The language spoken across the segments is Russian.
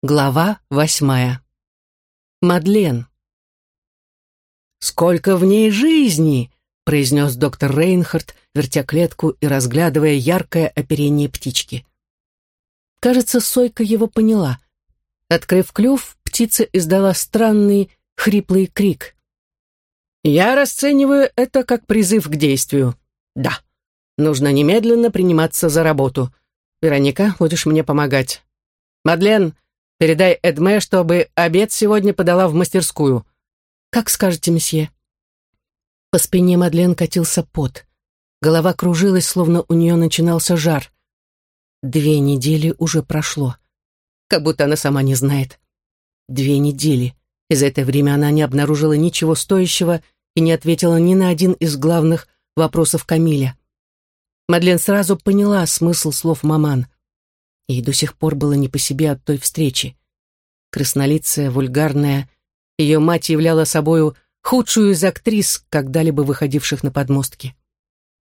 Глава восьмая. Мадлен. «Сколько в ней жизни!» — произнес доктор Рейнхард, вертя клетку и разглядывая яркое оперение птички. Кажется, Сойка его поняла. Открыв клюв, птица издала странный хриплый крик. «Я расцениваю это как призыв к действию. Да, нужно немедленно приниматься за работу. Вероника, будешь мне помогать. Мадлен, передай Эдме, чтобы обед сегодня подала в мастерскую. Как скажете, месье. По спине Мадлен катился пот. Голова кружилась, словно у нее начинался жар. Две недели уже прошло. Как будто она сама не знает. Две недели. И за это время она не обнаружила ничего стоящего и не ответила ни на один из главных вопросов Камиля. Мадлен сразу поняла смысл слов маман. Ей до сих пор было не по себе от той встречи. Краснолицая, вульгарная, ее мать являла собою худшую из актрис, когда-либо выходивших на подмостки.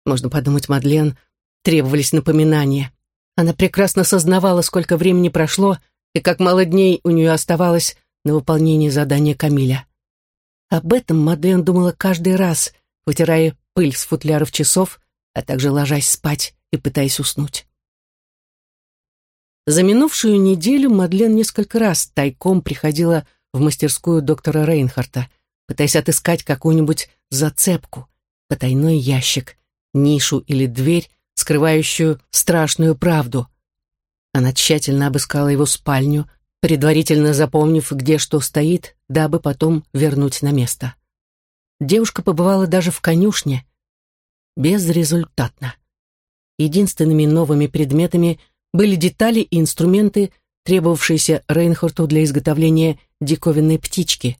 Можно подумать, Мадлен требовались напоминания. Она прекрасно сознавала, сколько времени прошло и как мало дней у нее оставалось на выполнение задания Камиля. Об этом Мадлен думала каждый раз, вытирая пыль с футляров часов а также ложась спать и пытаясь уснуть. За минувшую неделю Мадлен несколько раз тайком приходила в мастерскую доктора Рейнхарта, пытаясь отыскать какую-нибудь зацепку, потайной ящик, нишу или дверь, скрывающую страшную правду. Она тщательно обыскала его спальню, предварительно запомнив, где что стоит, дабы потом вернуть на место. Девушка побывала даже в конюшне, безрезультатно. Единственными новыми предметами были детали и инструменты, требовавшиеся Рейнхарту для изготовления диковинной птички.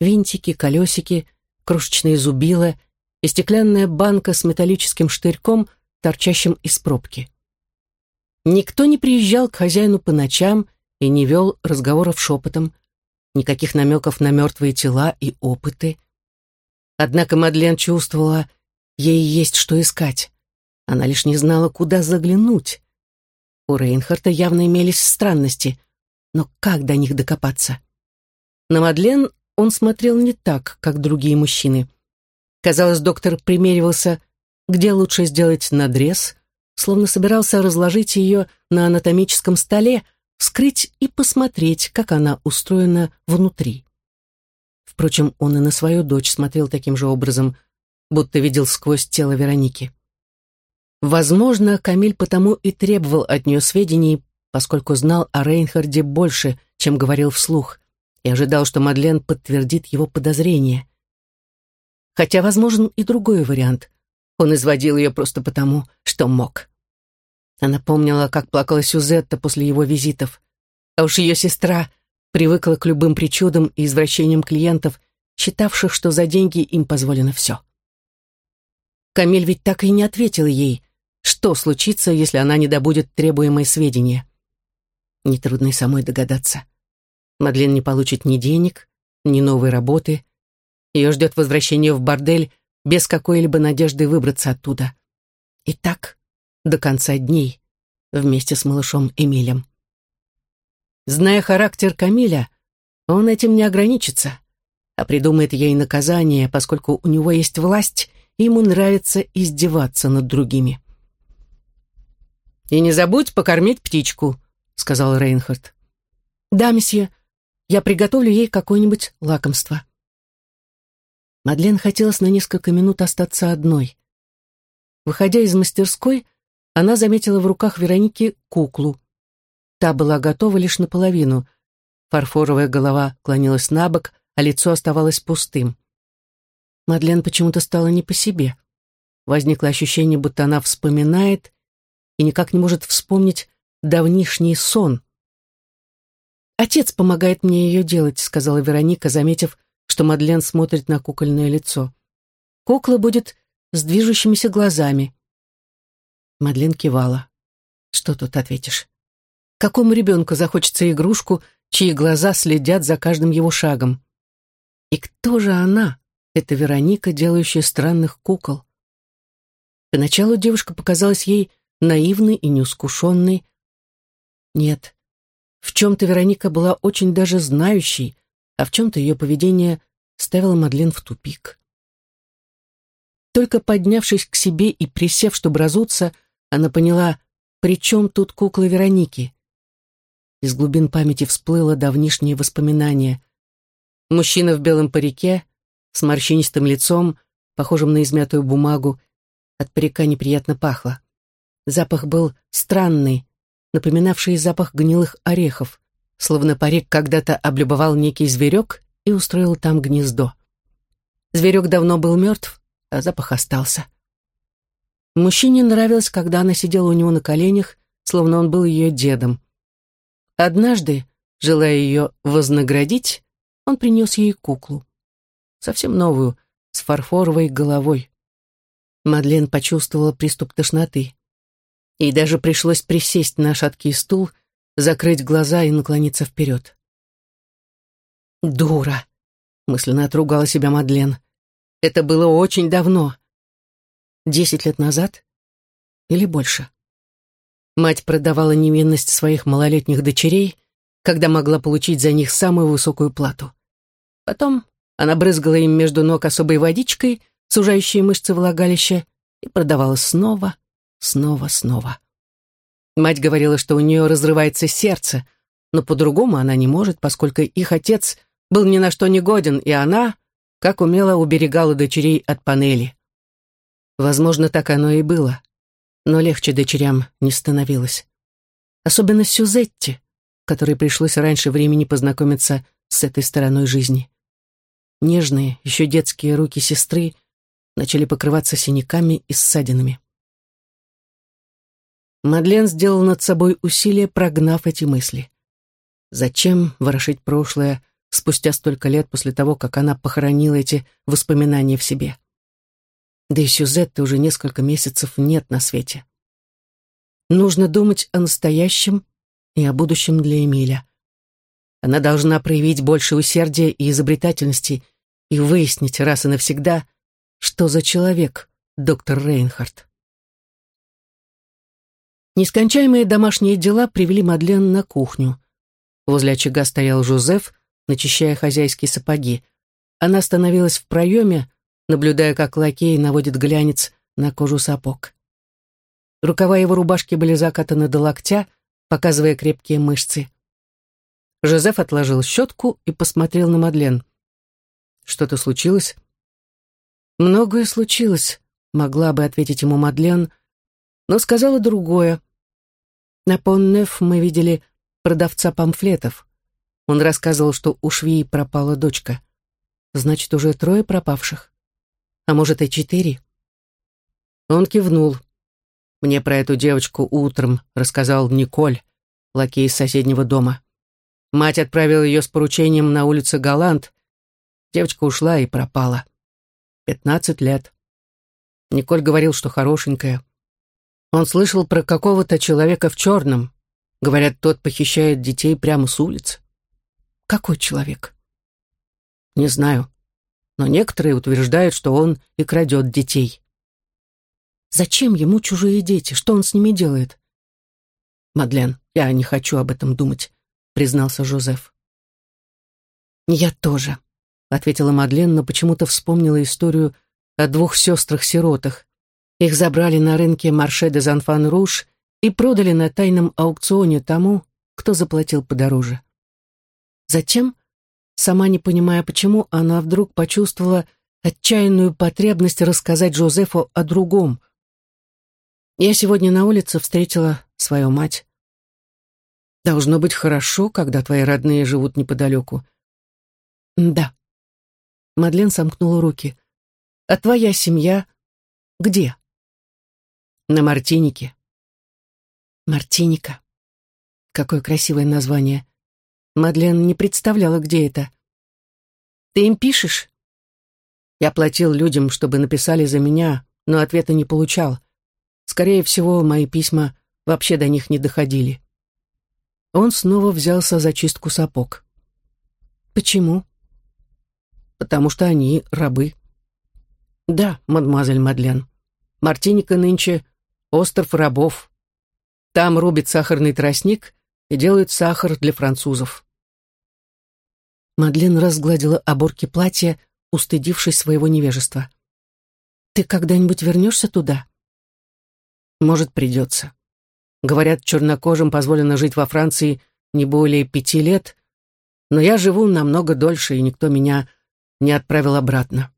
Винтики, колесики, крошечные зубила и стеклянная банка с металлическим штырьком, торчащим из пробки. Никто не приезжал к хозяину по ночам и не вел разговоров шепотом, никаких намеков на мертвые тела и опыты. Однако Мадлен чувствовала, Ей есть что искать. Она лишь не знала, куда заглянуть. У Рейнхарта явно имелись странности, но как до них докопаться? На Мадлен он смотрел не так, как другие мужчины. Казалось, доктор примеривался, где лучше сделать надрез, словно собирался разложить ее на анатомическом столе, вскрыть и посмотреть, как она устроена внутри. Впрочем, он и на свою дочь смотрел таким же образом – будто видел сквозь тело Вероники. Возможно, Камиль потому и требовал от нее сведений, поскольку знал о Рейнхарде больше, чем говорил вслух, и ожидал, что Мадлен подтвердит его подозрения. Хотя возможен и другой вариант. Он изводил ее просто потому, что мог. Она помнила, как плакала Сюзетта после его визитов. А уж ее сестра привыкла к любым причудам и извращениям клиентов, считавших, что за деньги им позволено все. Камиль ведь так и не ответил ей, что случится, если она не добудет требуемые сведения. Нетрудно и самой догадаться. Мадлен не получит ни денег, ни новой работы. Ее ждет возвращение в бордель без какой-либо надежды выбраться оттуда. И так до конца дней, вместе с малышом Эмилем. Зная характер Камиля, он этим не ограничится, а придумает ей наказание, поскольку у него есть власть ему нравится издеваться над другими. «И не забудь покормить птичку», — сказал Рейнхард. «Да, месье, я приготовлю ей какое-нибудь лакомство». Мадлен хотелось на несколько минут остаться одной. Выходя из мастерской, она заметила в руках Вероники куклу. Та была готова лишь наполовину. Фарфоровая голова клонилась на бок, а лицо оставалось пустым. Мадлен почему-то стало не по себе. Возникло ощущение, будто она вспоминает и никак не может вспомнить давнишний сон. «Отец помогает мне ее делать», — сказала Вероника, заметив, что Мадлен смотрит на кукольное лицо. «Кукла будет с движущимися глазами». Мадлен кивала. «Что тут ответишь? Какому ребенку захочется игрушку, чьи глаза следят за каждым его шагом? И кто же она?» Это Вероника, делающая странных кукол. Поначалу девушка показалась ей наивной и неискушенной. Нет, В чем-то Вероника была очень даже знающей, а в чем-то ее поведение ставило Мадлен в тупик. Только поднявшись к себе и присев, чтобы разуться, она поняла, при чем тут кукла Вероники. Из глубин памяти всплыло давнишнее воспоминание. Мужчина в белом парике, с морщинистым лицом, похожим на измятую бумагу, от парика неприятно пахло. Запах был странный, напоминавший запах гнилых орехов, словно парик когда-то облюбовал некий зверек и устроил там гнездо. Зверек давно был мертв, а запах остался. Мужчине нравилось, когда она сидела у него на коленях, словно он был ее дедом. Однажды, желая ее вознаградить, он принес ей куклу. Совсем новую, с фарфоровой головой. Мадлен почувствовала приступ тошноты. Ей даже пришлось присесть на шаткий стул, закрыть глаза и наклониться вперед. «Дура!» — мысленно отругала себя Мадлен. «Это было очень давно. Десять лет назад? Или больше?» Мать продавала невинность своих малолетних дочерей, когда могла получить за них самую высокую плату. Потом она брызгала им между ног особой водичкой, сужающей мышцы влагалища, и продавала снова, снова, снова. Мать говорила, что у нее разрывается сердце, но по-другому она не может, поскольку их отец был ни на что не годен, и она, как умело, уберегала дочерей от панели. Возможно, так оно и было но легче дочерям не становилось. Особенно Сюзетти, которой пришлось раньше времени познакомиться с этой стороной жизни. Нежные, еще детские руки сестры начали покрываться синяками и ссадинами. Мадлен сделал над собой усилие, прогнав эти мысли. Зачем ворошить прошлое спустя столько лет после того, как она похоронила эти воспоминания в себе? Да и Сюзетты уже несколько месяцев нет на свете. Нужно думать о настоящем и о будущем для Эмиля. Она должна проявить больше усердия и изобретательности и выяснить раз и навсегда, что за человек доктор Рейнхард. Нескончаемые домашние дела привели Мадлен на кухню. Возле очага стоял Жозеф, начищая хозяйские сапоги. Она остановилась в проеме, наблюдая, как лакей наводит глянец на кожу сапог. Рукава его рубашки были закатаны до локтя, показывая крепкие мышцы. Жозеф отложил щетку и посмотрел на Мадлен. «Что-то случилось?» «Многое случилось», — могла бы ответить ему Мадлен, но сказала другое. На Поннеф мы видели продавца памфлетов. Он рассказывал, что у швеи пропала дочка. Значит, уже трое пропавших а может и четыре. Он кивнул. Мне про эту девочку утром рассказал Николь, лакей из соседнего дома. Мать отправила ее с поручением на улицу Галант. Девочка ушла и пропала. Пятнадцать лет. Николь говорил, что хорошенькая. Он слышал про какого-то человека в черном. Говорят, тот похищает детей прямо с улиц. Какой человек? Не знаю но некоторые утверждают, что он и крадет детей. Зачем ему чужие дети? Что он с ними делает? Мадлен, я не хочу об этом думать, признался Жозеф. Я тоже, ответила Мадлен, но почему-то вспомнила историю о двух сестрах-сиротах. Их забрали на рынке Марше де Занфан-Руш и продали на тайном аукционе тому, кто заплатил подороже. Затем Сама не понимая почему, она вдруг почувствовала отчаянную потребность рассказать Жозефу о другом. Я сегодня на улице встретила свою мать. Должно быть хорошо, когда твои родные живут неподалеку. Да. Мадлен сомкнула руки. А твоя семья где? На Мартинике. Мартиника. Какое красивое название. Мадлен не представляла, где это. «Ты им пишешь?» Я платил людям, чтобы написали за меня, но ответа не получал. Скорее всего, мои письма вообще до них не доходили. Он снова взялся за чистку сапог. «Почему?» «Потому что они рабы». «Да, мадемуазель Мадлен. Мартиника нынче остров рабов. Там рубит сахарный тростник, и делают сахар для французов. Мадлен разгладила оборки платья, устыдившись своего невежества. «Ты когда-нибудь вернешься туда?» «Может, придется. Говорят, чернокожим позволено жить во Франции не более пяти лет, но я живу намного дольше, и никто меня не отправил обратно».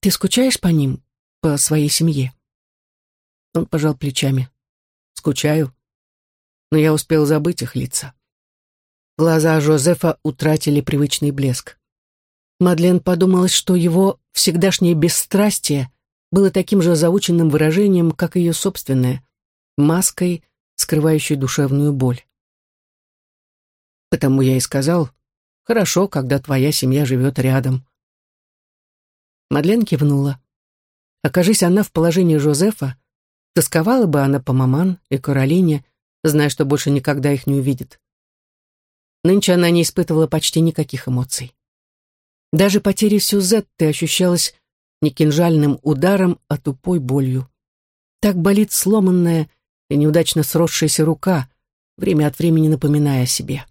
«Ты скучаешь по ним, по своей семье?» Он пожал плечами. «Скучаю, но я успел забыть их лица». Глаза Жозефа утратили привычный блеск. Мадлен подумалось, что его всегдашнее бесстрастие было таким же заученным выражением, как ее собственное, маской, скрывающей душевную боль. Потому я и сказал, хорошо, когда твоя семья живет рядом. Мадлен кивнула. Окажись она в положении Жозефа, тосковала бы она по маман и Каролине, зная, что больше никогда их не увидит. Нынче она не испытывала почти никаких эмоций. Даже потеря Сюзетты ощущалась не кинжальным ударом, а тупой болью. Так болит сломанная и неудачно сросшаяся рука, время от времени напоминая о себе.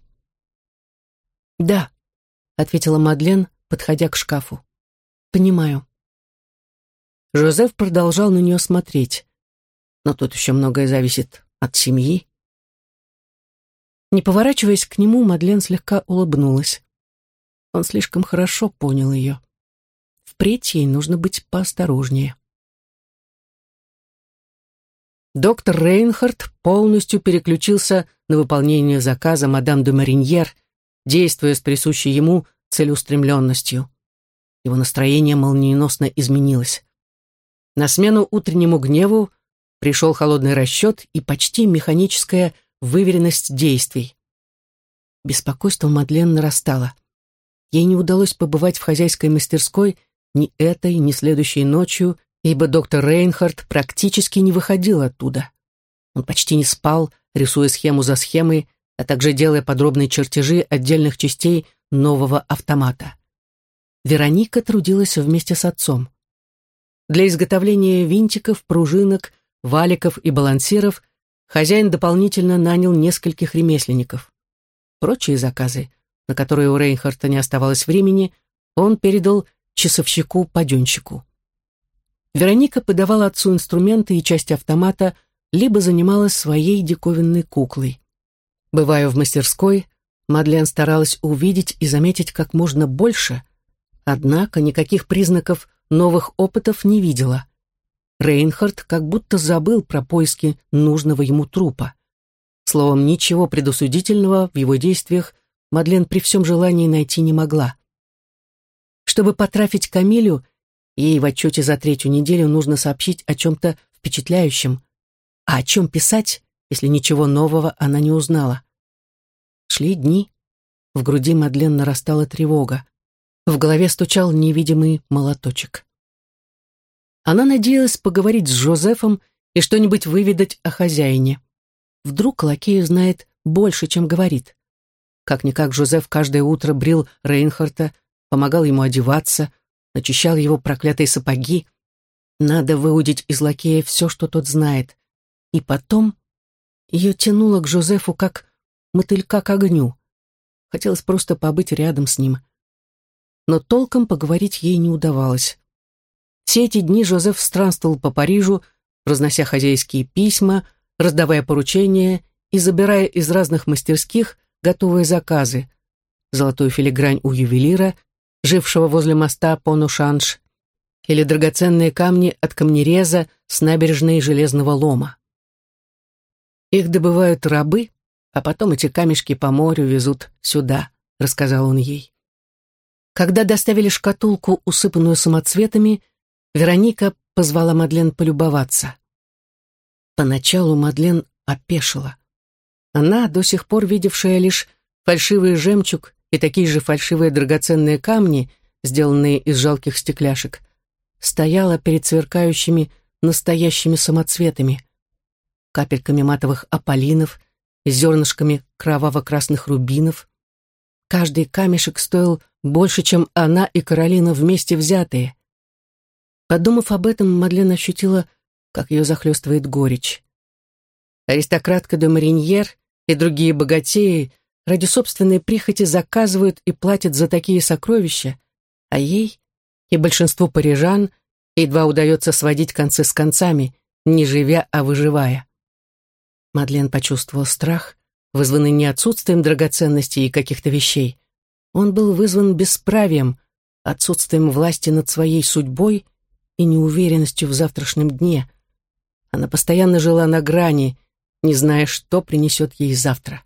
«Да», — ответила Мадлен, подходя к шкафу. «Понимаю». Жозеф продолжал на нее смотреть. Но тут еще многое зависит от семьи. Не поворачиваясь к нему, Мадлен слегка улыбнулась. Он слишком хорошо понял ее. Впредь ей нужно быть поосторожнее. Доктор Рейнхард полностью переключился на выполнение заказа мадам де Мариньер, действуя с присущей ему целеустремленностью. Его настроение молниеносно изменилось. На смену утреннему гневу пришел холодный расчет и почти механическая выверенность действий. Беспокойство Мадлен нарастало. Ей не удалось побывать в хозяйской мастерской ни этой, ни следующей ночью, ибо доктор Рейнхард практически не выходил оттуда. Он почти не спал, рисуя схему за схемой, а также делая подробные чертежи отдельных частей нового автомата. Вероника трудилась вместе с отцом. Для изготовления винтиков, пружинок, валиков и балансиров хозяин дополнительно нанял нескольких ремесленников. Прочие заказы на которые у Рейнхарта не оставалось времени, он передал часовщику-паденщику. Вероника подавала отцу инструменты и части автомата, либо занималась своей диковинной куклой. Бывая в мастерской, Мадлен старалась увидеть и заметить как можно больше, однако никаких признаков новых опытов не видела. Рейнхард как будто забыл про поиски нужного ему трупа. Словом, ничего предусудительного в его действиях Мадлен при всем желании найти не могла. Чтобы потрафить Камилю, ей в отчете за третью неделю нужно сообщить о чем-то впечатляющем. А о чем писать, если ничего нового она не узнала? Шли дни. В груди Мадлен нарастала тревога. В голове стучал невидимый молоточек. Она надеялась поговорить с Жозефом и что-нибудь выведать о хозяине. Вдруг лакей знает больше, чем говорит. Как-никак Жозеф каждое утро брил Рейнхарта, помогал ему одеваться, начищал его проклятые сапоги. Надо выудить из лакея все, что тот знает. И потом ее тянуло к Жозефу как мотылька к огню. Хотелось просто побыть рядом с ним. Но толком поговорить ей не удавалось. Все эти дни Жозеф странствовал по Парижу, разнося хозяйские письма, раздавая поручения и забирая из разных мастерских готовые заказы. Золотую филигрань у ювелира, жившего возле моста Понушанш, или драгоценные камни от камнереза с набережной Железного лома. Их добывают рабы, а потом эти камешки по морю везут сюда, рассказал он ей. Когда доставили шкатулку, усыпанную самоцветами, Вероника позвала Мадлен полюбоваться. Поначалу Мадлен опешила. Она, до сих пор видевшая лишь фальшивый жемчуг и такие же фальшивые драгоценные камни, сделанные из жалких стекляшек, стояла перед сверкающими настоящими самоцветами, капельками матовых опалинов зернышками кроваво-красных рубинов. Каждый камешек стоил больше, чем она и Каролина вместе взятые. Подумав об этом, Мадлен ощутила, как ее захлестывает горечь. Аристократка де Мариньер и другие богатеи ради собственной прихоти заказывают и платят за такие сокровища, а ей и большинству парижан едва удается сводить концы с концами, не живя, а выживая. Мадлен почувствовал страх, вызванный не отсутствием драгоценностей и каких-то вещей. Он был вызван бесправием, отсутствием власти над своей судьбой и неуверенностью в завтрашнем дне. Она постоянно жила на грани, не зная, что принесет ей завтра.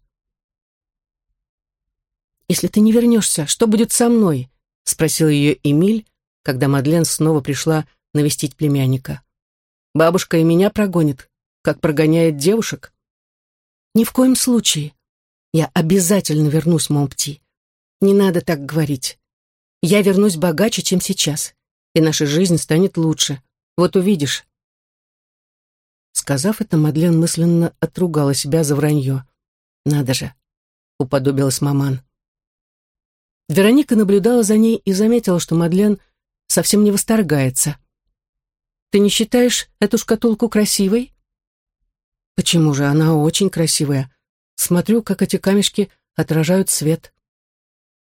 «Если ты не вернешься, что будет со мной?» — спросил ее Эмиль, когда Мадлен снова пришла навестить племянника. «Бабушка и меня прогонит, как прогоняет девушек». «Ни в коем случае. Я обязательно вернусь, Монпти. Не надо так говорить. Я вернусь богаче, чем сейчас, и наша жизнь станет лучше. Вот увидишь». Сказав это, Мадлен мысленно отругала себя за вранье. «Надо же!» — уподобилась маман. Вероника наблюдала за ней и заметила, что Мадлен совсем не восторгается. «Ты не считаешь эту шкатулку красивой?» «Почему же? Она очень красивая. Смотрю, как эти камешки отражают свет».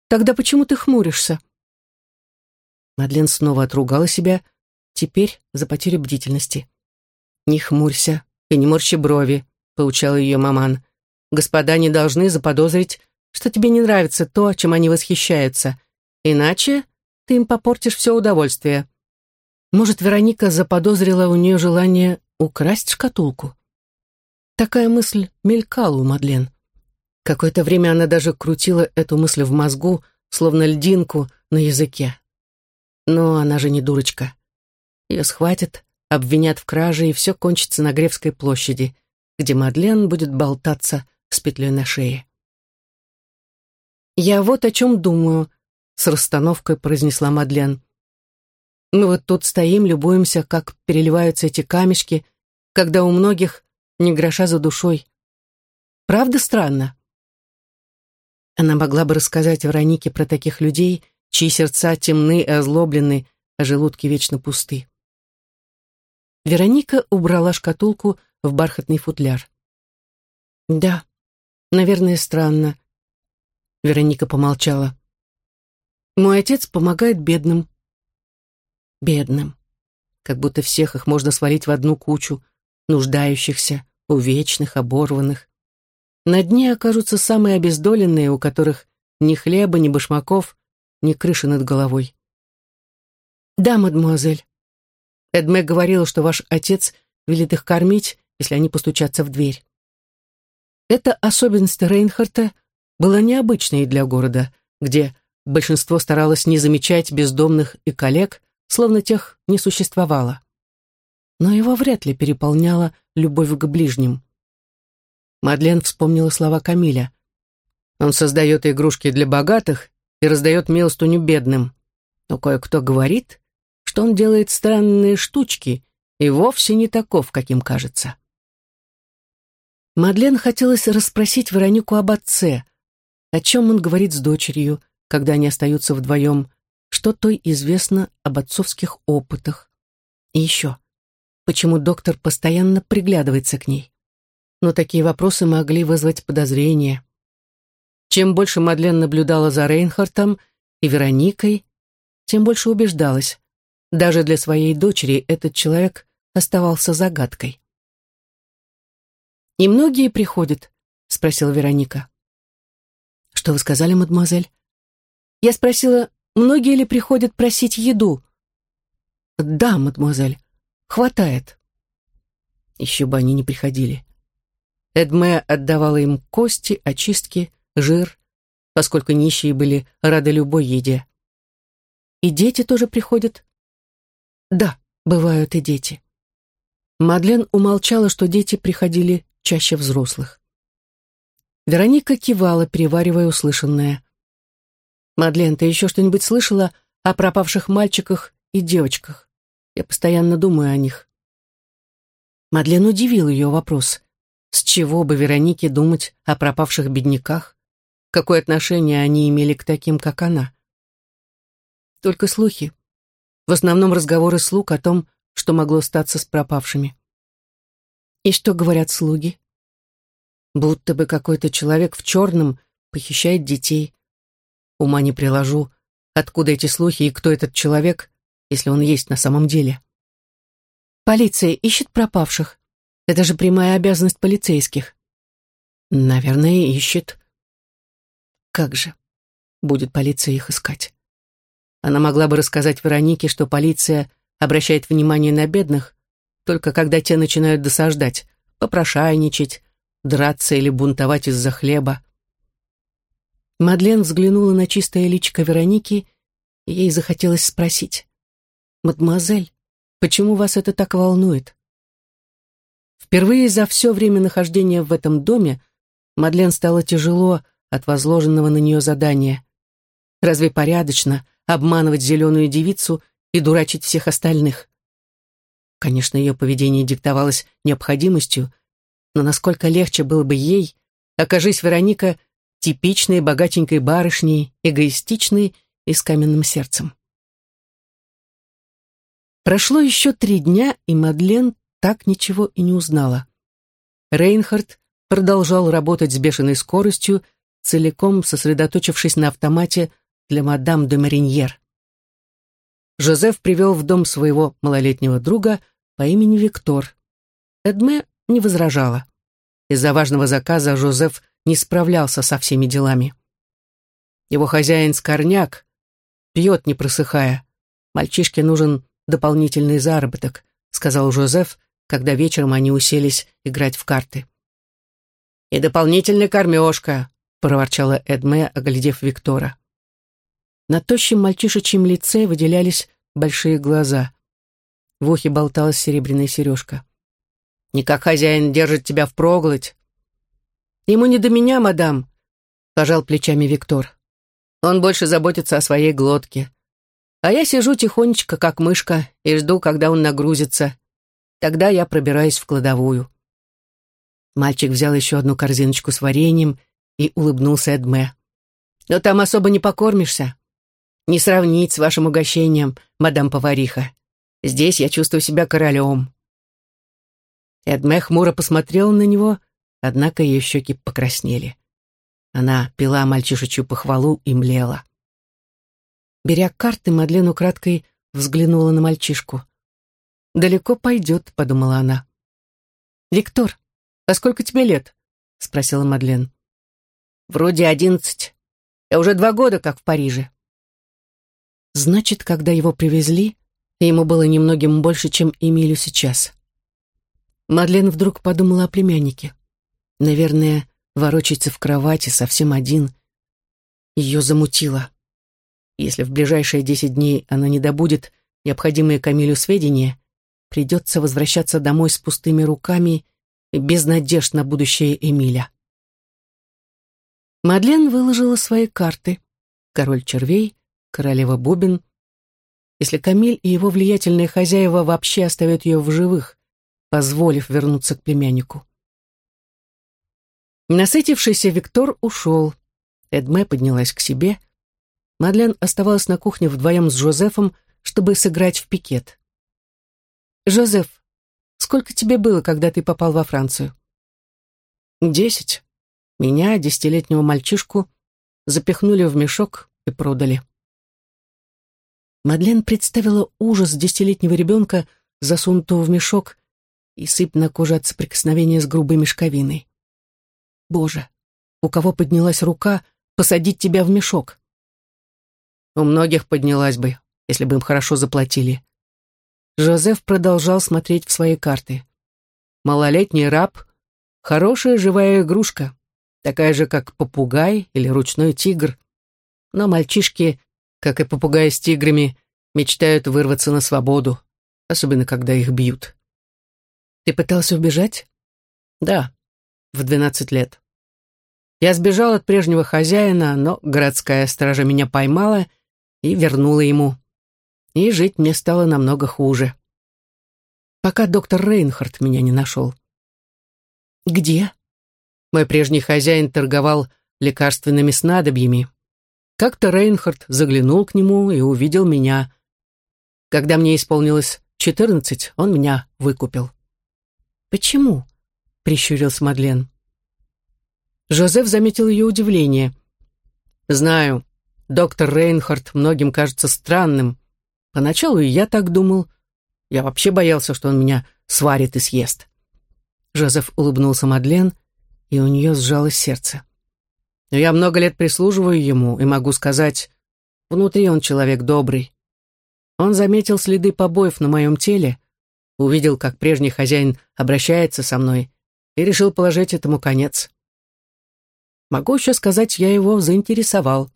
«Тогда почему ты хмуришься?» Мадлен снова отругала себя, теперь за потерю бдительности. «Не хмурься и не морщи брови», — поучал ее маман. «Господа не должны заподозрить, что тебе не нравится то, чем они восхищаются. Иначе ты им попортишь все удовольствие. Может, Вероника заподозрила у нее желание украсть шкатулку? Такая мысль мелькала у Мадлен. Какое-то время она даже крутила эту мысль в мозгу, словно льдинку на языке. Но она же не дурочка. Ее схватят, обвинят в краже, и все кончится на Гревской площади, где Мадлен будет болтаться с петлей на шее. «Я вот о чем думаю», — с расстановкой произнесла Мадлен. «Мы вот тут стоим, любуемся, как переливаются эти камешки, когда у многих ни гроша за душой. Правда странно?» Она могла бы рассказать Веронике про таких людей, чьи сердца темны и озлоблены, а желудки вечно пусты. Вероника убрала шкатулку в бархатный футляр. «Да, наверное, странно», Вероника помолчала. «Мой отец помогает бедным». «Бедным. Как будто всех их можно свалить в одну кучу, нуждающихся, увечных, оборванных. На дне окажутся самые обездоленные, у которых ни хлеба, ни башмаков, ни крыши над головой». «Да, мадемуазель. Эдме говорила, что ваш отец велит их кормить, если они постучатся в дверь. Это особенность Рейнхарта — была необычной для города, где большинство старалось не замечать бездомных и коллег, словно тех не существовало. Но его вряд ли переполняла любовь к ближним. Мадлен вспомнила слова Камиля. «Он создает игрушки для богатых и раздает милостыню бедным. Но кое-кто говорит, что он делает странные штучки и вовсе не таков, каким кажется». Мадлен хотелось расспросить Веронику об отце, о чем он говорит с дочерью, когда они остаются вдвоем, что той известно об отцовских опытах. И еще, почему доктор постоянно приглядывается к ней. Но такие вопросы могли вызвать подозрения. Чем больше Мадлен наблюдала за Рейнхартом и Вероникой, тем больше убеждалась. Даже для своей дочери этот человек оставался загадкой. «И многие приходят?» — спросила Вероника. «Что вы сказали, мадемуазель?» Я спросила, многие ли приходят просить еду. «Да, мадемуазель, хватает». Еще бы они не приходили. Эдме отдавала им кости, очистки, жир, поскольку нищие были рады любой еде. «И дети тоже приходят?» «Да, бывают и дети». Мадлен умолчала, что дети приходили чаще взрослых. Вероника кивала, переваривая услышанное. «Мадлен, ты еще что-нибудь слышала о пропавших мальчиках и девочках? Я постоянно думаю о них». Мадлен удивил ее вопрос. С чего бы Веронике думать о пропавших бедняках? Какое отношение они имели к таким, как она? Только слухи. В основном разговоры слуг о том, что могло статься с пропавшими. И что говорят слуги? Будто бы какой-то человек в черном похищает детей. Ума не приложу, откуда эти слухи и кто этот человек, если он есть на самом деле. Полиция ищет пропавших. Это же прямая обязанность полицейских. Наверное, ищет. Как же будет полиция их искать? Она могла бы рассказать Веронике, что полиция обращает внимание на бедных, только когда те начинают досаждать, попрошайничать, драться или бунтовать из-за хлеба. Мадлен взглянула на чистое личико Вероники, и ей захотелось спросить. «Мадемуазель, почему вас это так волнует?» Впервые за все время нахождения в этом доме Мадлен стало тяжело от возложенного на нее задания. Разве порядочно обманывать зеленую девицу и дурачить всех остальных? Конечно, ее поведение диктовалось необходимостью, но насколько легче было бы ей, окажись Вероника типичной богатенькой барышней, эгоистичной и с каменным сердцем. Прошло еще три дня, и Мадлен так ничего и не узнала. Рейнхард продолжал работать с бешеной скоростью, целиком сосредоточившись на автомате для мадам де Мариньер. Жозеф привел в дом своего малолетнего друга по имени Виктор. Эдме не возражала. Из-за важного заказа Жозеф не справлялся со всеми делами. Его хозяин скорняк, пьет не просыхая. Мальчишке нужен дополнительный заработок, сказал Жозеф, когда вечером они уселись играть в карты. «И дополнительная кормежка», — проворчала Эдме, оглядев Виктора. На тощем мальчишечьем лице выделялись большие глаза. В ухе болталась серебряная сережка. «Не как хозяин держит тебя впроголодь». «Ему не до меня, мадам», — пожал плечами Виктор. «Он больше заботится о своей глотке. А я сижу тихонечко, как мышка, и жду, когда он нагрузится. Тогда я пробираюсь в кладовую». Мальчик взял еще одну корзиночку с вареньем и улыбнулся Эдме. «Но там особо не покормишься. Не сравнить с вашим угощением, мадам повариха. Здесь я чувствую себя королем». Эдме хмуро посмотрела на него, однако ее щеки покраснели. Она пила мальчишечью похвалу и млела. Беря карты, Мадлен украдкой взглянула на мальчишку. «Далеко пойдет», — подумала она. «Виктор, а сколько тебе лет?» — спросила Мадлен. «Вроде одиннадцать. Я уже два года как в Париже». Значит, когда его привезли, ему было немногим больше, чем Эмилю сейчас. Мадлен вдруг подумала о племяннике. Наверное, ворочается в кровати совсем один. Ее замутило. Если в ближайшие десять дней она не добудет необходимые Камилю сведения, придется возвращаться домой с пустыми руками и без надежд на будущее Эмиля. Мадлен выложила свои карты. Король червей, королева бубен. Если Камиль и его влиятельные хозяева вообще оставят ее в живых, позволив вернуться к племяннику. Насытившийся Виктор ушел. Эдме поднялась к себе. Мадлен оставалась на кухне вдвоем с Жозефом, чтобы сыграть в пикет. «Жозеф, сколько тебе было, когда ты попал во Францию?» «Десять. Меня, десятилетнего мальчишку, запихнули в мешок и продали». Мадлен представила ужас десятилетнего ребенка, засунутого в мешок, и сыпь на коже от соприкосновения с грубой мешковиной. Боже, у кого поднялась рука посадить тебя в мешок? У многих поднялась бы, если бы им хорошо заплатили. Жозеф продолжал смотреть в свои карты. Малолетний раб — хорошая живая игрушка, такая же, как попугай или ручной тигр. Но мальчишки как и попугаи с тиграми, мечтают вырваться на свободу, особенно когда их бьют. Ты пытался убежать? Да, в двенадцать лет. Я сбежал от прежнего хозяина, но городская стража меня поймала и вернула ему. И жить мне стало намного хуже. Пока доктор Рейнхард меня не нашел. Где? Мой прежний хозяин торговал лекарственными снадобьями. Как-то Рейнхард заглянул к нему и увидел меня. Когда мне исполнилось четырнадцать, он меня выкупил. «Почему?» — прищурился Мадлен. Жозеф заметил ее удивление. «Знаю, доктор Рейнхард многим кажется странным. Поначалу и я так думал. Я вообще боялся, что он меня сварит и съест». Жозеф улыбнулся Мадлен, и у нее сжалось сердце. «Но я много лет прислуживаю ему и могу сказать, внутри он человек добрый. Он заметил следы побоев на моем теле, увидел, как прежний хозяин обращается со мной, и решил положить этому конец. Могу еще сказать, я его заинтересовал.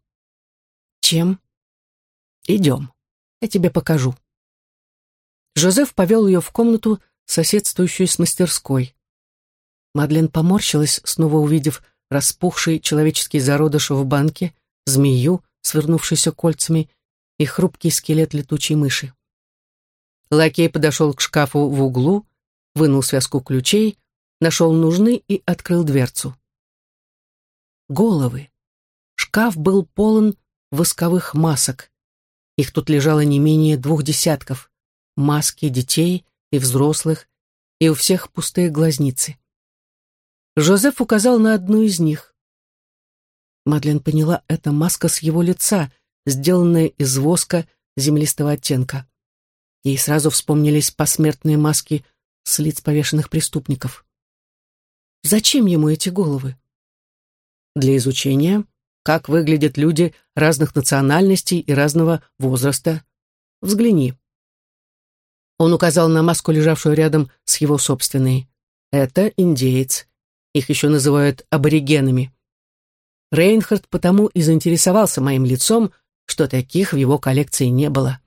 Чем? Идем, я тебе покажу. Жозеф повел ее в комнату, соседствующую с мастерской. Мадлен поморщилась, снова увидев распухший человеческий зародыш в банке, змею, свернувшуюся кольцами, и хрупкий скелет летучей мыши. Лакей подошел к шкафу в углу, вынул связку ключей, нашел нужный и открыл дверцу. Головы. Шкаф был полон восковых масок. Их тут лежало не менее двух десятков. Маски детей и взрослых, и у всех пустые глазницы. Жозеф указал на одну из них. Мадлен поняла, это маска с его лица, сделанная из воска землистого оттенка. Ей сразу вспомнились посмертные маски с лиц повешенных преступников. Зачем ему эти головы? Для изучения, как выглядят люди разных национальностей и разного возраста. Взгляни. Он указал на маску, лежавшую рядом с его собственной. Это индеец. Их еще называют аборигенами. Рейнхард потому и заинтересовался моим лицом, что таких в его коллекции не было.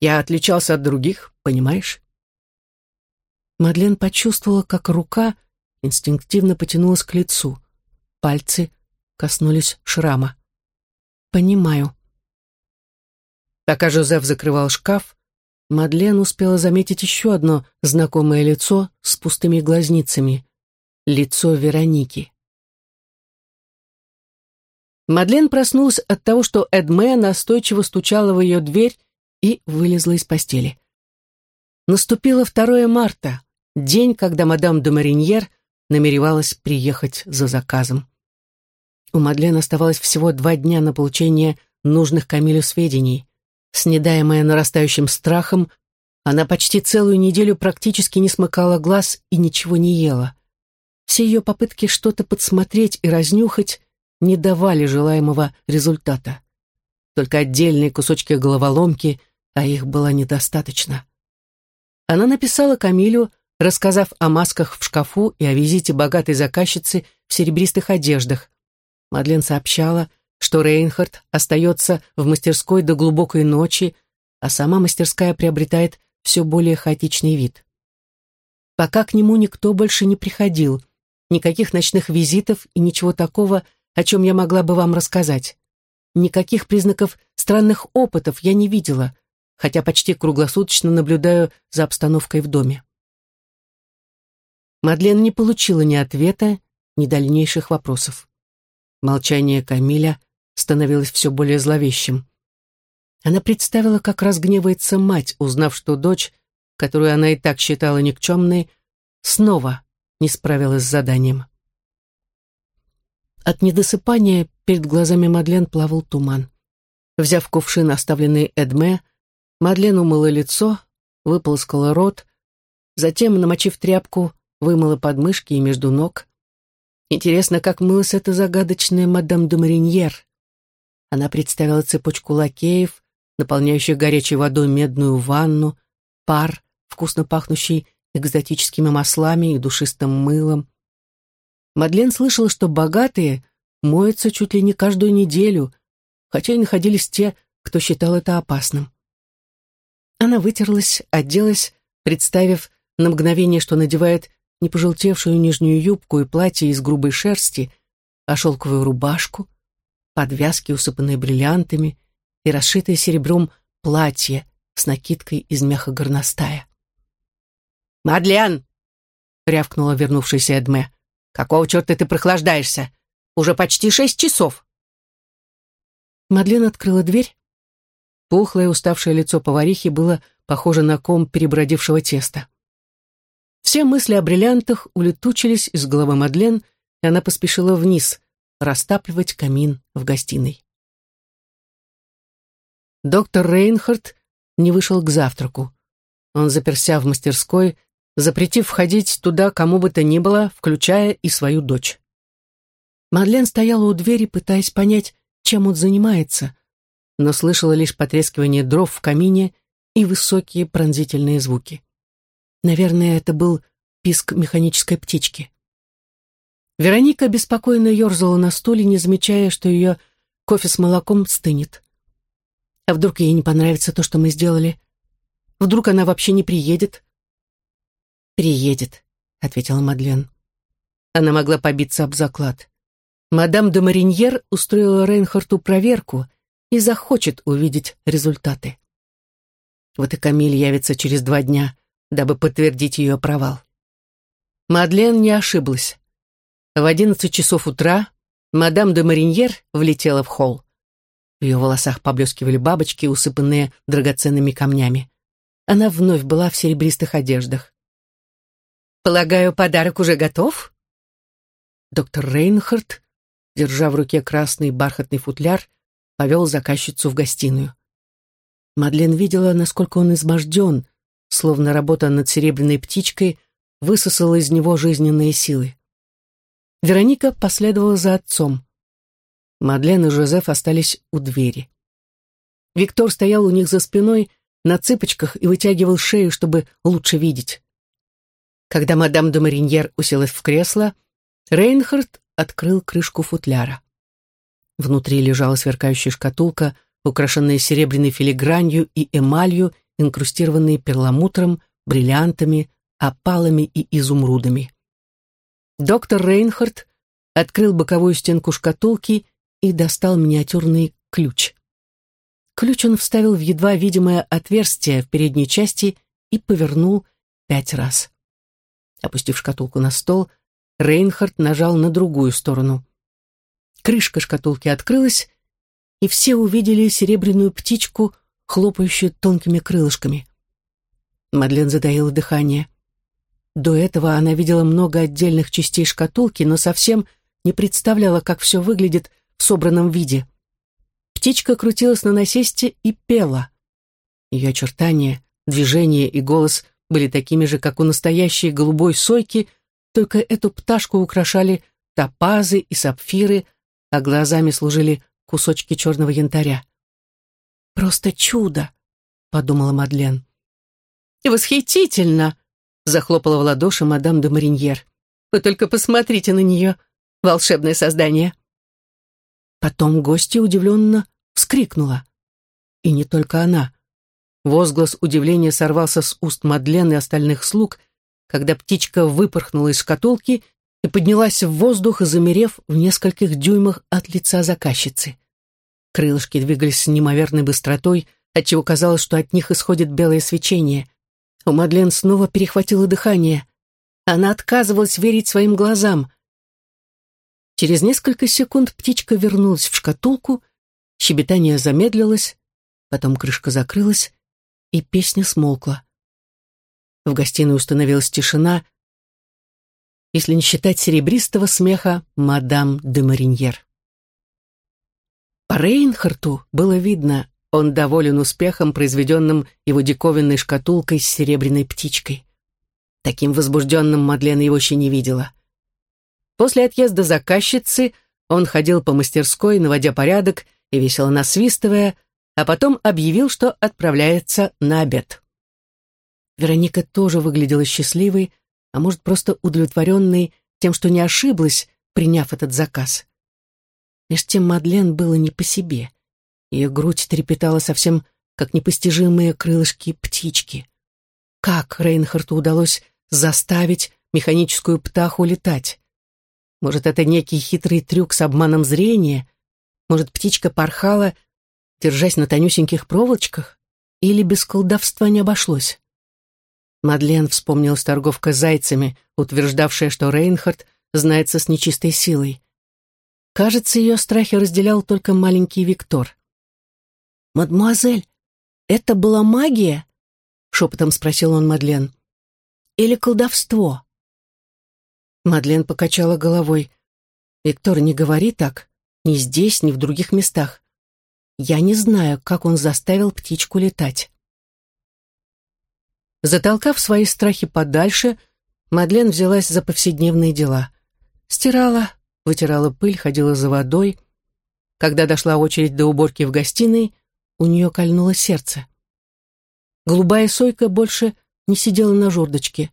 Я отличался от других, понимаешь? Мадлен почувствовала, как рука инстинктивно потянулась к лицу. Пальцы коснулись шрама. «Понимаю». Пока Жозеф закрывал шкаф, Мадлен успела заметить еще одно знакомое лицо с пустыми глазницами. Лицо Вероники. Мадлен проснулась от того, что Эдме настойчиво стучала в ее дверь и вылезла из постели. Наступило 2 марта, день, когда мадам де Мариньер намеревалась приехать за заказом. У Мадлен оставалось всего два дня на получение нужных Камилю сведений. Снедаемая нарастающим страхом, она почти целую неделю практически не смыкала глаз и ничего не ела. Все ее попытки что-то подсмотреть и разнюхать не давали желаемого результата. Только отдельные кусочки головоломки а их было недостаточно. Она написала Камилю, рассказав о масках в шкафу и о визите богатой заказчицы в серебристых одеждах. Мадлен сообщала, что Рейнхард остается в мастерской до глубокой ночи, а сама мастерская приобретает все более хаотичный вид. Пока к нему никто больше не приходил, никаких ночных визитов и ничего такого, о чем я могла бы вам рассказать. Никаких признаков странных опытов я не видела, хотя почти круглосуточно наблюдаю за обстановкой в доме. Мадлен не получила ни ответа, ни дальнейших вопросов. Молчание Камиля становилось все более зловещим. Она представила, как разгневается мать, узнав, что дочь, которую она и так считала никчемной, снова не справилась с заданием. От недосыпания перед глазами Мадлен плавал туман. Взяв кувшин, оставленный Эдме, Мадлен умыла лицо, выполоскала рот, затем, намочив тряпку, вымыла подмышки и между ног. Интересно, как мылась эта загадочная мадам де. Она представила цепочку лакеев, наполняющих горячей водой медную ванну, пар, вкусно пахнущий экзотическими маслами и душистым мылом. Мадлен слышала, что богатые моются чуть ли не каждую неделю, хотя и находились те, кто считал это опасным. Она вытерлась, оделась, представив на мгновение, что надевает не пожелтевшую нижнюю юбку и платье из грубой шерсти, а шелковую рубашку, подвязки, усыпанные бриллиантами, и расшитое серебром платье с накидкой из мяха горностая. «Мадлен!» — рявкнула вернувшаяся Эдме. «Какого черта ты прохлаждаешься? Уже почти шесть часов!» Мадлен открыла дверь Пухлое уставшее лицо поварихи было похоже на ком перебродившего теста. Все мысли о бриллиантах улетучились из головы Мадлен, и она поспешила вниз, растапливать камин в гостиной. Доктор Рейнхард не вышел к завтраку. Он заперся в мастерской, запретив входить туда кому бы то ни было, включая и свою дочь. Мадлен стояла у двери, пытаясь понять, чем он занимается, но слышала лишь потрескивание дров в камине и высокие пронзительные звуки. Наверное, это был писк механической птички. Вероника беспокойно ерзала на стуле, не замечая, что ее кофе с молоком стынет. А вдруг ей не понравится то, что мы сделали? Вдруг она вообще не приедет? «Приедет», — ответила Мадлен. Она могла побиться об заклад. Мадам де Мариньер устроила Рейнхарту проверку и захочет увидеть результаты. Вот и Камиль явится через два дня, дабы подтвердить ее провал. Мадлен не ошиблась. В одиннадцать часов утра мадам де Мариньер влетела в холл. В ее волосах поблескивали бабочки, усыпанные драгоценными камнями. Она вновь была в серебристых одеждах. «Полагаю, подарок уже готов?» Доктор Рейнхард, держа в руке красный бархатный футляр, повел заказчицу в гостиную. Мадлен видела, насколько он изможден, словно работа над серебряной птичкой высосала из него жизненные силы. Вероника последовала за отцом. Мадлен и Жозеф остались у двери. Виктор стоял у них за спиной на цыпочках и вытягивал шею, чтобы лучше видеть. Когда мадам де Мариньер уселась в кресло, Рейнхард открыл крышку футляра. Внутри лежала сверкающая шкатулка, украшенная серебряной филигранью и эмалью, инкрустированные перламутром, бриллиантами, опалами и изумрудами. Доктор Рейнхард открыл боковую стенку шкатулки и достал миниатюрный ключ. Ключ он вставил в едва видимое отверстие в передней части и повернул пять раз. Опустив шкатулку на стол, Рейнхард нажал на другую сторону. Крышка шкатулки открылась, и все увидели серебряную птичку, хлопающую тонкими крылышками. Мадлен затаила дыхание. До этого она видела много отдельных частей шкатулки, но совсем не представляла, как все выглядит в собранном виде. Птичка крутилась на насесте и пела. Ее очертания, движения и голос были такими же, как у настоящей голубой сойки, только эту пташку украшали топазы и сапфиры, а глазами служили кусочки черного янтаря. «Просто чудо!» — подумала Мадлен. «И восхитительно!» Захлопала в ладоши мадам де Мариньер. «Вы только посмотрите на нее, волшебное создание!» Потом гостья удивленно вскрикнула. И не только она. Возглас удивления сорвался с уст Мадлен и остальных слуг, когда птичка выпорхнула из шкатулки и поднялась в воздух, замерев в нескольких дюймах от лица заказчицы. Крылышки двигались с неимоверной быстротой, отчего казалось, что от них исходит белое свечение. У Мадлен снова перехватило дыхание. Она отказывалась верить своим глазам. Через несколько секунд птичка вернулась в шкатулку, щебетание замедлилось, потом крышка закрылась, и песня смолкла. В гостиной установилась тишина, если не считать серебристого смеха мадам де Мариньер. По Рейнхарту было видно, он доволен успехом, произведенным его диковинной шкатулкой с серебряной птичкой. Таким возбужденным Мадлен его еще не видела. После отъезда заказчицы он ходил по мастерской, наводя порядок и весело насвистывая, а потом объявил, что отправляется на обед. Вероника тоже выглядела счастливой, а может, просто удовлетворенной тем, что не ошиблась, приняв этот заказ. Меж тем Мадлен было не по себе. Ее грудь трепетала совсем как непостижимые крылышки птички. Как Рейнхарту удалось заставить механическую птаху летать? Может, это некий хитрый трюк с обманом зрения? Может, птичка порхала, держась на тонюсеньких проволочках? Или без колдовства не обошлось? Мадлен вспомнил торговка зайцами, утверждавшая, что Рейнхард знается с нечистой силой. Кажется, ее страхи разделял только маленький Виктор. «Мадемуазель, это была магия?» — шепотом спросил он Мадлен. «Или колдовство?» Мадлен покачала головой. «Виктор, не говори так. Ни здесь, ни в других местах. Я не знаю, как он заставил птичку летать». Затолкав свои страхи подальше, Мадлен взялась за повседневные дела. Стирала, вытирала пыль, ходила за водой. Когда дошла очередь до уборки в гостиной, у нее кольнуло сердце. Голубая сойка больше не сидела на жердочке.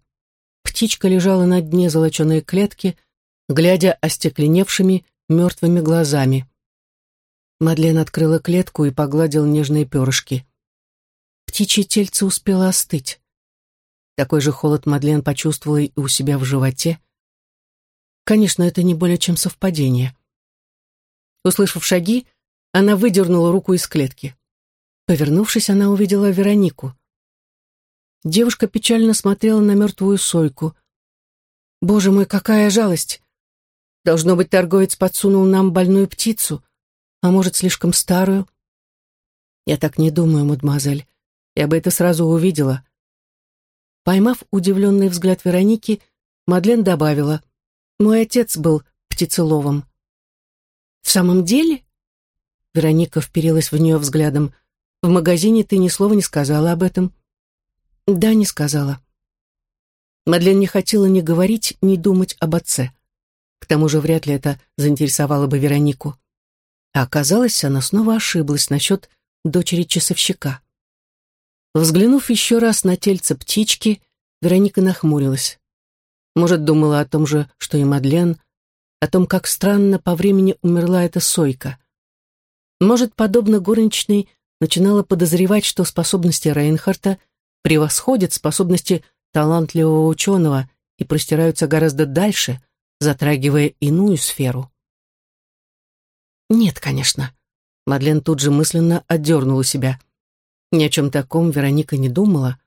Птичка лежала на дне золоченой клетки, глядя остекленевшими мертвыми глазами. Мадлен открыла клетку и погладила нежные перышки. Птичье тельце успело остыть. Такой же холод Мадлен почувствовала и у себя в животе. Конечно, это не более чем совпадение. Услышав шаги, она выдернула руку из клетки. Повернувшись, она увидела Веронику. Девушка печально смотрела на мертвую сойку. «Боже мой, какая жалость! Должно быть, торговец подсунул нам больную птицу, а может, слишком старую?» «Я так не думаю, мадемуазель. Я бы это сразу увидела». Поймав удивленный взгляд Вероники, Мадлен добавила, «Мой отец был птицеловом». «В самом деле?» Вероника вперилась в нее взглядом. «В магазине ты ни слова не сказала об этом». «Да, не сказала». Мадлен не хотела ни говорить, ни думать об отце. К тому же вряд ли это заинтересовало бы Веронику. А оказалось, она снова ошиблась насчет дочери часовщика. Взглянув еще раз на тельце птички, Вероника нахмурилась. Может, думала о том же, что и Мадлен, о том, как странно по времени умерла эта сойка. Может, подобно горничной, начинала подозревать, что способности Рейнхарта превосходят способности талантливого ученого и простираются гораздо дальше, затрагивая иную сферу. Нет, конечно. Мадлен тут же мысленно отдернула себя. Ни о чем таком Вероника не думала.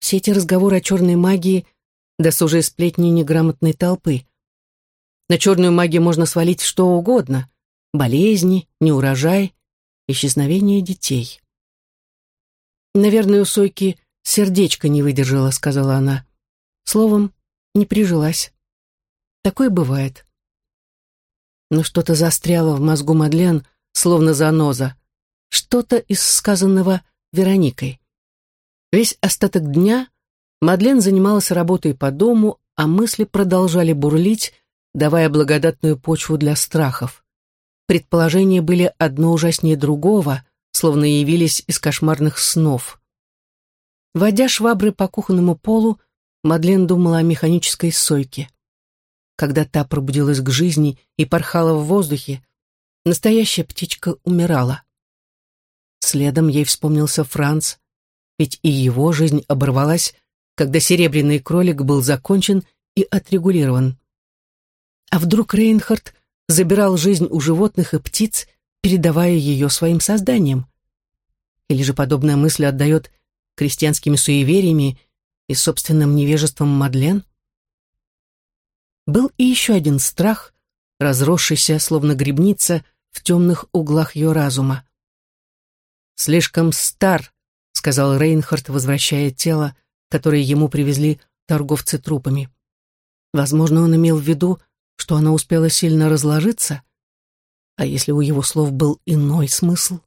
Все эти разговоры о черной магии — досужие сплетни неграмотной толпы. На черную магию можно свалить что угодно — болезни, неурожай, исчезновение детей. Наверное, у Сойки сердечко не выдержало, сказала она. Словом, не прижилась. Такое бывает. Но что-то застряло в мозгу Мадлен, словно заноза. Что-то из сказанного Вероникой. Весь остаток дня Мадлен занималась работой по дому, а мысли продолжали бурлить, давая благодатную почву для страхов. Предположения были одно ужаснее другого, словно явились из кошмарных снов. Водя швабры по кухонному полу, Мадлен думала о механической сойке. Когда та пробудилась к жизни и порхала в воздухе, настоящая птичка умирала. Следом ей вспомнился Франц, ведь и его жизнь оборвалась, когда серебряный кролик был закончен и отрегулирован. А вдруг Рейнхард забирал жизнь у животных и птиц, передавая ее своим созданиям? Или же подобная мысль отдает крестьянскими суевериями и собственным невежеством Мадлен? Был и еще один страх, разросшийся, словно грибница, в темных углах ее разума. «Слишком стар», — сказал Рейнхард, возвращая тело, которое ему привезли торговцы трупами. Возможно, он имел в виду, что она успела сильно разложиться, а если у его слов был иной смысл?